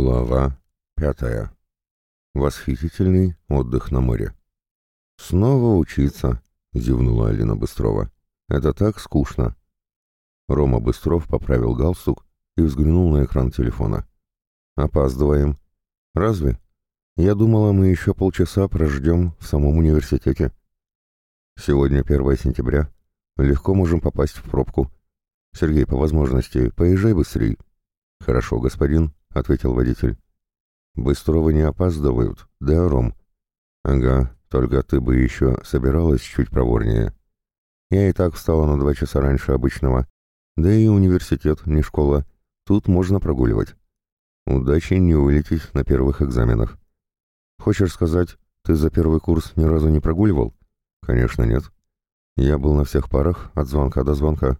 Глава пятая. Восхитительный отдых на море. «Снова учиться», — зевнула Алина Быстрова. «Это так скучно». Рома Быстров поправил галстук и взглянул на экран телефона. «Опаздываем». «Разве? Я думала, мы еще полчаса прождем в самом университете». «Сегодня 1 сентября. Легко можем попасть в пробку. Сергей, по возможности, поезжай быстрей». «Хорошо, господин», — ответил водитель. «Быстрова не опаздывают, да, Ром?» «Ага, только ты бы еще собиралась чуть проворнее. Я и так встала на два часа раньше обычного. Да и университет, не школа. Тут можно прогуливать. Удачи не улететь на первых экзаменах. Хочешь сказать, ты за первый курс ни разу не прогуливал? Конечно, нет. Я был на всех парах, от звонка до звонка.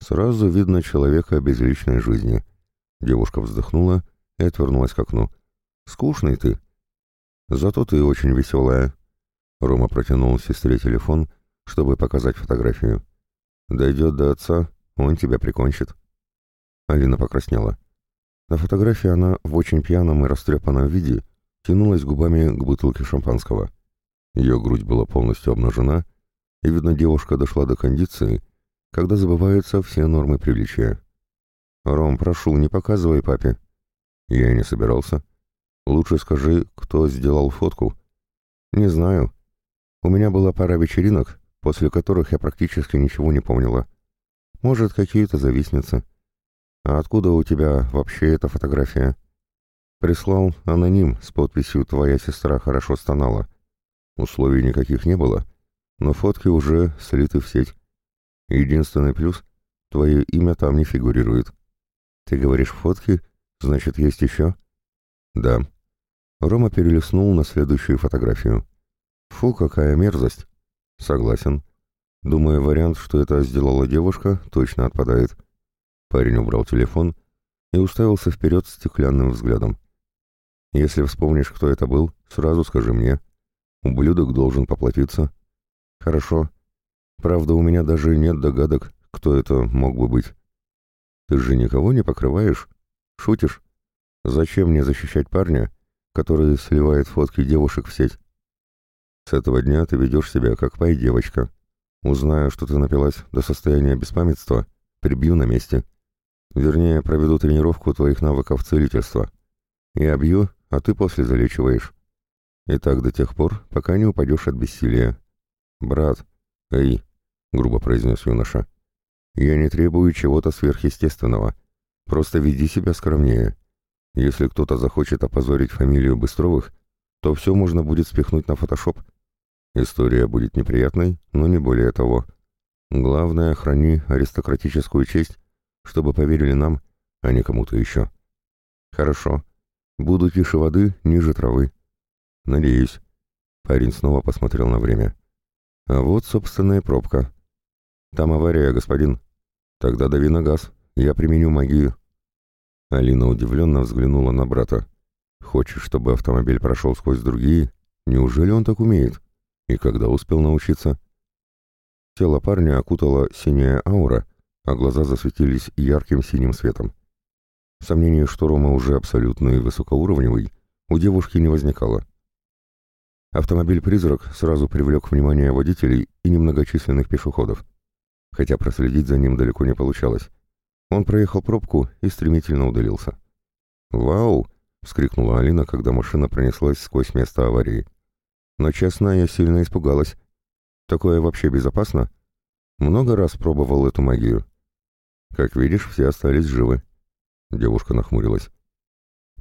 Сразу видно человека без личной жизни». Девушка вздохнула и отвернулась к окну. «Скучный ты». «Зато ты очень веселая». Рома протянул сестре телефон, чтобы показать фотографию. «Дойдет до отца, он тебя прикончит». Алина покраснела. На фотографии она в очень пьяном и растрепанном виде тянулась губами к бутылке шампанского. Ее грудь была полностью обнажена, и, видно, девушка дошла до кондиции, когда забываются все нормы приличия. «Ром, прошу, не показывай папе». «Я не собирался. Лучше скажи, кто сделал фотку». «Не знаю. У меня была пара вечеринок, после которых я практически ничего не помнила. Может, какие-то завистницы. А откуда у тебя вообще эта фотография?» «Прислал аноним с подписью «Твоя сестра хорошо стонала». Условий никаких не было, но фотки уже слиты в сеть. Единственный плюс — твое имя там не фигурирует. «Ты говоришь фотки? Значит, есть еще?» «Да». Рома перелистнул на следующую фотографию. «Фу, какая мерзость!» «Согласен. Думаю, вариант, что это сделала девушка, точно отпадает». Парень убрал телефон и уставился вперед стеклянным взглядом. «Если вспомнишь, кто это был, сразу скажи мне. Ублюдок должен поплатиться». «Хорошо. Правда, у меня даже нет догадок, кто это мог бы быть». Ты же никого не покрываешь? Шутишь? Зачем мне защищать парня, который сливает фотки девушек в сеть? С этого дня ты ведешь себя как пай-девочка. Узнаю, что ты напилась до состояния беспамятства, прибью на месте. Вернее, проведу тренировку твоих навыков целительства. Я бью, а ты после залечиваешь. И так до тех пор, пока не упадешь от бессилия. Брат, эй, — грубо произнес юноша, — я не требую чего-то сверхъестественного. Просто веди себя скромнее. Если кто-то захочет опозорить фамилию Быстровых, то все можно будет спихнуть на фотошоп. История будет неприятной, но не более того. Главное, храни аристократическую честь, чтобы поверили нам, а не кому-то еще. Хорошо. Буду тише воды, ниже травы. Надеюсь. Парень снова посмотрел на время. А вот, собственная пробка. Там авария, господин. «Тогда дави на газ, я применю магию». Алина удивленно взглянула на брата. «Хочешь, чтобы автомобиль прошел сквозь другие? Неужели он так умеет? И когда успел научиться?» Тело парня окутала синяя аура, а глаза засветились ярким синим светом. Сомнений, что Рома уже абсолютный высокоуровневый, у девушки не возникало. Автомобиль-призрак сразу привлек внимание водителей и немногочисленных пешеходов хотя проследить за ним далеко не получалось. Он проехал пробку и стремительно удалился. «Вау!» — вскрикнула Алина, когда машина пронеслась сквозь место аварии. Но, честно, я сильно испугалась. Такое вообще безопасно? Много раз пробовал эту магию. Как видишь, все остались живы. Девушка нахмурилась.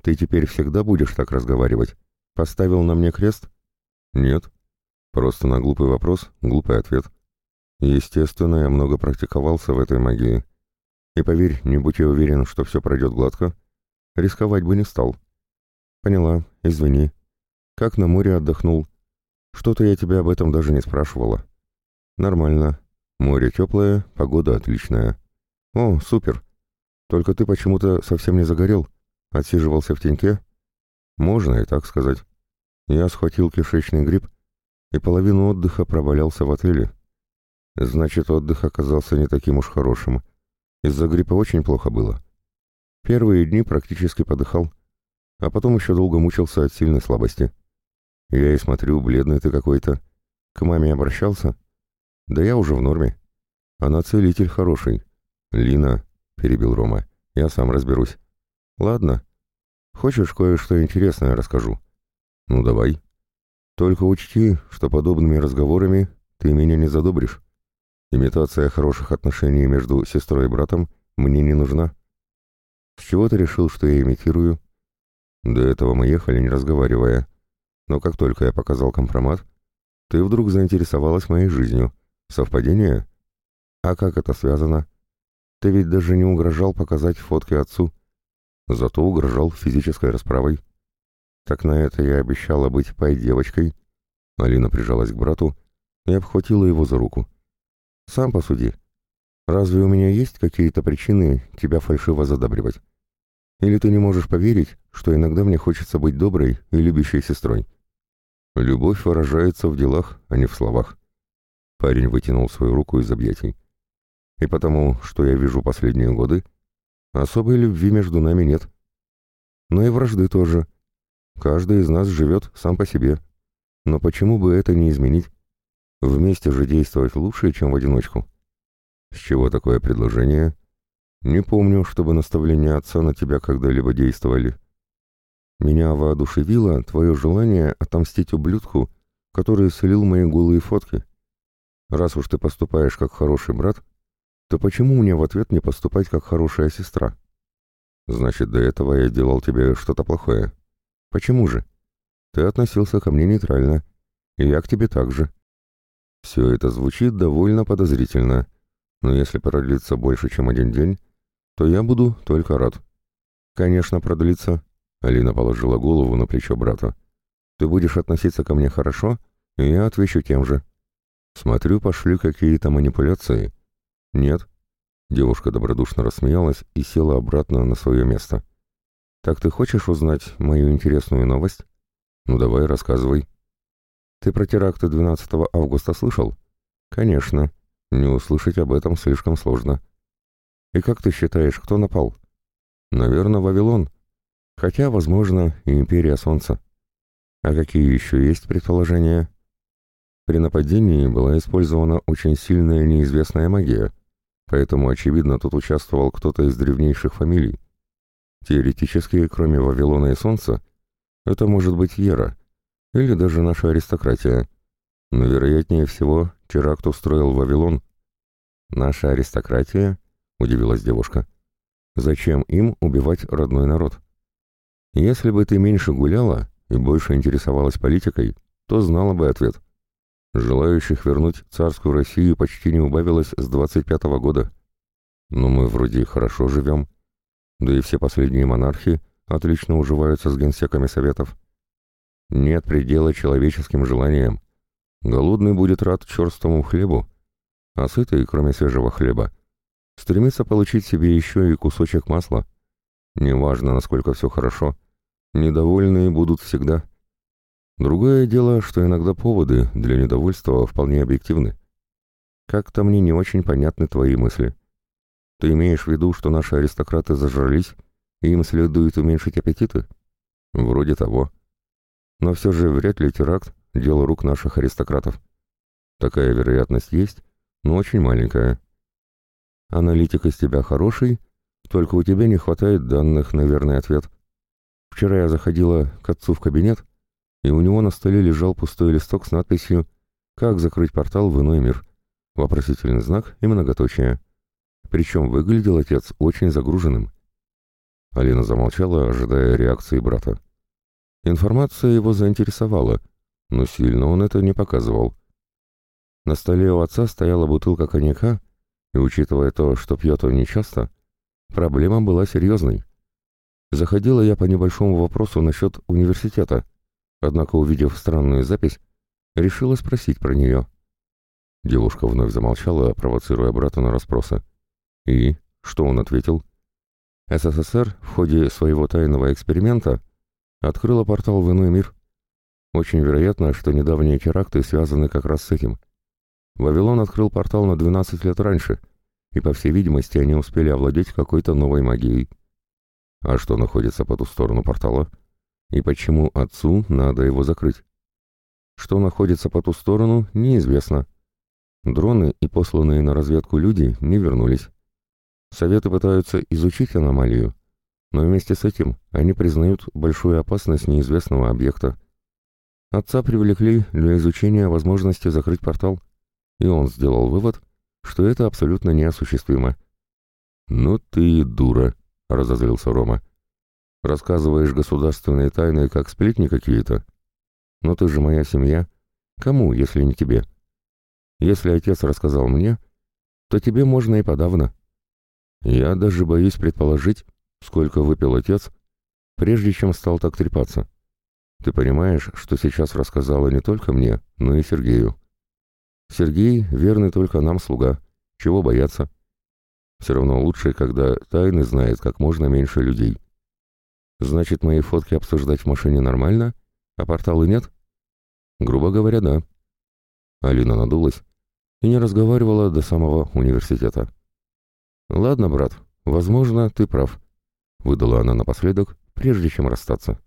Ты теперь всегда будешь так разговаривать? Поставил на мне крест? Нет. Просто на глупый вопрос глупый ответ. Естественно, я много практиковался в этой магии. И поверь, не будь я уверен, что все пройдет гладко, рисковать бы не стал. Поняла, извини. Как на море отдохнул? Что-то я тебя об этом даже не спрашивала. Нормально. Море теплое, погода отличная. О, супер. Только ты почему-то совсем не загорел. Отсиживался в теньке? Можно и так сказать. Я схватил кишечный грипп и половину отдыха провалялся в отеле. Значит, отдых оказался не таким уж хорошим. Из-за гриппа очень плохо было. Первые дни практически подыхал. а потом еще долго мучился от сильной слабости. Я и смотрю, бледный ты какой-то. К маме обращался? Да я уже в норме. Она целитель хороший. Лина, — перебил Рома, — я сам разберусь. Ладно. Хочешь, кое-что интересное расскажу? Ну, давай. Только учти, что подобными разговорами ты меня не задобришь. Имитация хороших отношений между сестрой и братом мне не нужна. С чего ты решил, что я имитирую? До этого мы ехали, не разговаривая. Но как только я показал компромат, ты вдруг заинтересовалась моей жизнью. Совпадение? А как это связано? Ты ведь даже не угрожал показать фотки отцу. Зато угрожал физической расправой. Так на это я обещала быть пай-девочкой. Алина прижалась к брату и обхватила его за руку. Сам посуди. Разве у меня есть какие-то причины тебя фальшиво задабривать? Или ты не можешь поверить, что иногда мне хочется быть доброй и любящей сестрой? Любовь выражается в делах, а не в словах. Парень вытянул свою руку из объятий. И потому, что я вижу последние годы, особой любви между нами нет. Но и вражды тоже. Каждый из нас живет сам по себе. Но почему бы это не изменить? Вместе же действовать лучше, чем в одиночку. С чего такое предложение? Не помню, чтобы наставления отца на тебя когда-либо действовали. Меня воодушевило твое желание отомстить ублюдку, который слил мои голые фотки. Раз уж ты поступаешь как хороший брат, то почему мне в ответ не поступать как хорошая сестра? Значит, до этого я делал тебе что-то плохое. Почему же? Ты относился ко мне нейтрально, и я к тебе так же. Все это звучит довольно подозрительно, но если продлится больше, чем один день, то я буду только рад. Конечно, продлится. Алина положила голову на плечо брата. Ты будешь относиться ко мне хорошо, и я отвечу тем же. Смотрю, пошли какие-то манипуляции. Нет. Девушка добродушно рассмеялась и села обратно на свое место. Так ты хочешь узнать мою интересную новость? Ну давай, рассказывай. Ты про теракты 12 августа слышал? Конечно. Не услышать об этом слишком сложно. И как ты считаешь, кто напал? Наверное, Вавилон. Хотя, возможно, и Империя Солнца. А какие еще есть предположения? При нападении была использована очень сильная неизвестная магия, поэтому, очевидно, тут участвовал кто-то из древнейших фамилий. Теоретически, кроме Вавилона и Солнца, это может быть Ера, или даже наша аристократия. Но, вероятнее всего, теракт устроил Вавилон. Наша аристократия? — удивилась девушка. «Зачем им убивать родной народ? Если бы ты меньше гуляла и больше интересовалась политикой, то знала бы ответ. Желающих вернуть царскую Россию почти не убавилось с 25-го года. Но мы вроде хорошо живем. Да и все последние монархи отлично уживаются с генсеками советов. Нет предела человеческим желаниям. Голодный будет рад черстому хлебу, а сытый, кроме свежего хлеба, Стремится получить себе еще и кусочек масла. Неважно, насколько все хорошо, недовольные будут всегда. Другое дело, что иногда поводы для недовольства вполне объективны. Как-то мне не очень понятны твои мысли. Ты имеешь в виду, что наши аристократы зажрались, и им следует уменьшить аппетиты? Вроде того. Но все же вряд ли теракт — дело рук наших аристократов. Такая вероятность есть, но очень маленькая. Аналитик из тебя хороший, только у тебя не хватает данных на верный ответ. Вчера я заходила к отцу в кабинет, и у него на столе лежал пустой листок с надписью «Как закрыть портал в иной мир?» Вопросительный знак и многоточие. Причем выглядел отец очень загруженным. Алина замолчала, ожидая реакции брата. Информация его заинтересовала, но сильно он это не показывал. На столе у отца стояла бутылка коньяка и учитывая то, что пьет он нечасто, проблема была серьезной. Заходила я по небольшому вопросу насчет университета, однако, увидев странную запись, решила спросить про нее. Девушка вновь замолчала, провоцируя брата на расспросы. И что он ответил? СССР в ходе своего тайного эксперимента открыла портал в иной мир. Очень вероятно, что недавние теракты связаны как раз с этим. Вавилон открыл портал на 12 лет раньше, и, по всей видимости, они успели овладеть какой-то новой магией. А что находится по ту сторону портала? И почему отцу надо его закрыть? Что находится по ту сторону, неизвестно. Дроны и посланные на разведку люди не вернулись. Советы пытаются изучить аномалию, но вместе с этим они признают большую опасность неизвестного объекта. Отца привлекли для изучения возможности закрыть портал, и он сделал вывод, что это абсолютно неосуществимо. «Ну ты дура», — разозлился Рома. «Рассказываешь государственные тайны, как сплетни какие-то? Но ты же моя семья. Кому, если не тебе? Если отец рассказал мне, то тебе можно и подавно. Я даже боюсь предположить, сколько выпил отец, прежде чем стал так трепаться. Ты понимаешь, что сейчас рассказала не только мне, но и Сергею. Сергей верный только нам слуга. Чего бояться? Все равно лучше, когда тайны знает как можно меньше людей. Значит, мои фотки обсуждать в машине нормально, а порталы нет? Грубо говоря, да. Алина надулась и не разговаривала до самого университета. «Ладно, брат, возможно, ты прав», — выдала она напоследок, прежде чем расстаться.